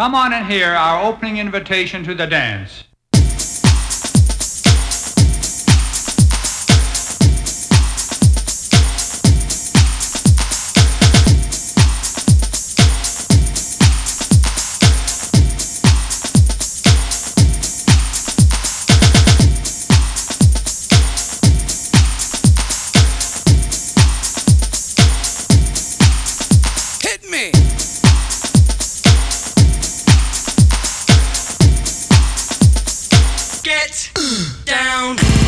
Come on and hear our opening invitation to the dance. Get down.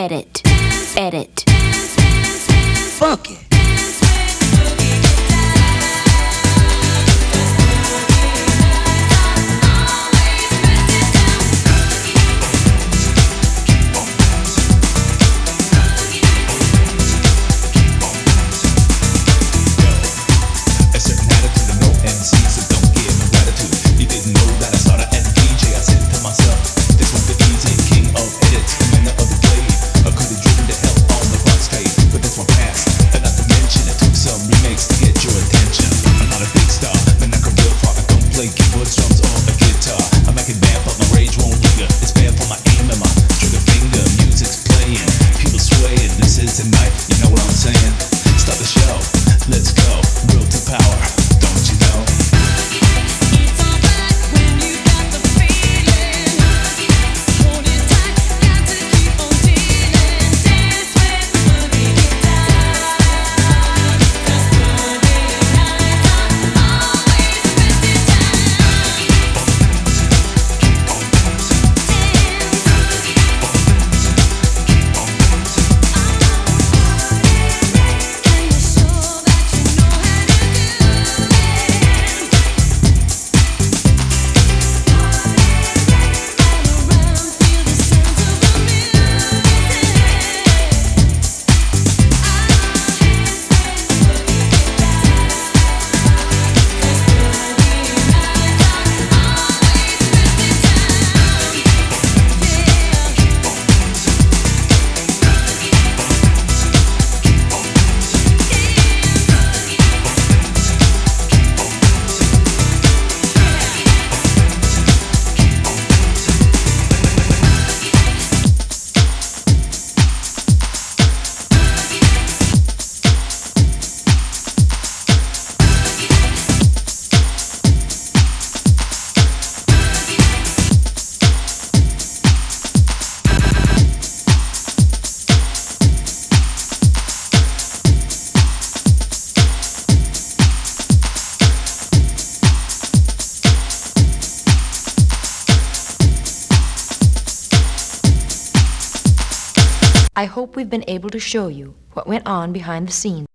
edit, edit. Fuck it. I hope we've been able to show you what went on behind the scenes.